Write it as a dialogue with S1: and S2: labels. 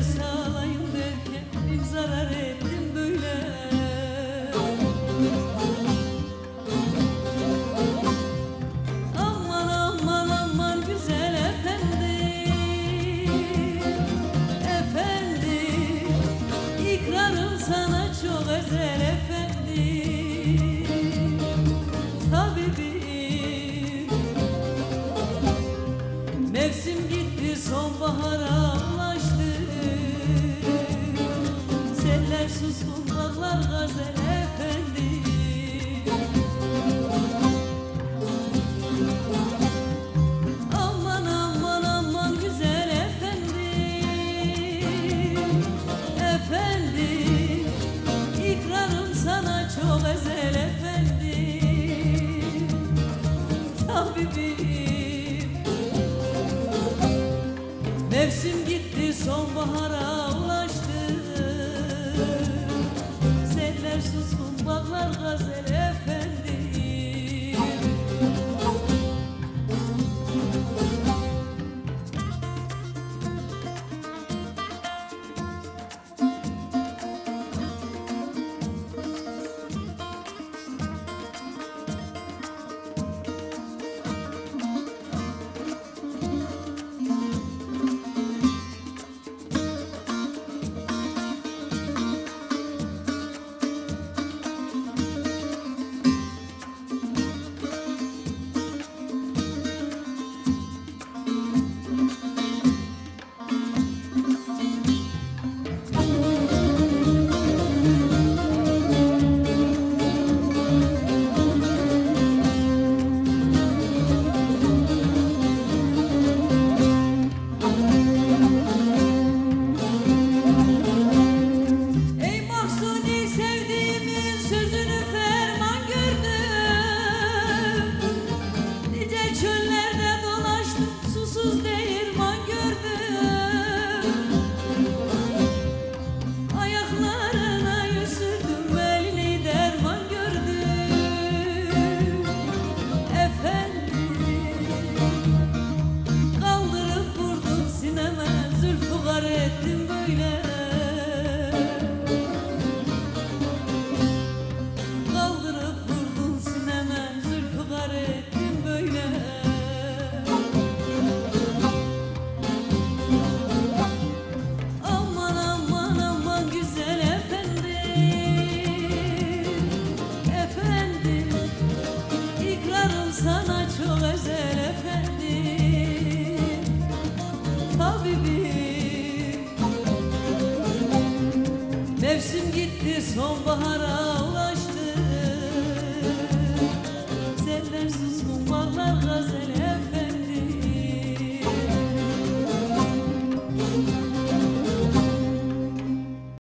S1: corazón. sussun bağlar efendi. Aman aman aman güzel efendi. Efendi ikrarım sana çok ezel efendi. Tabibim Mevsim gitti sonbahara. suskum bağlar gazele bahara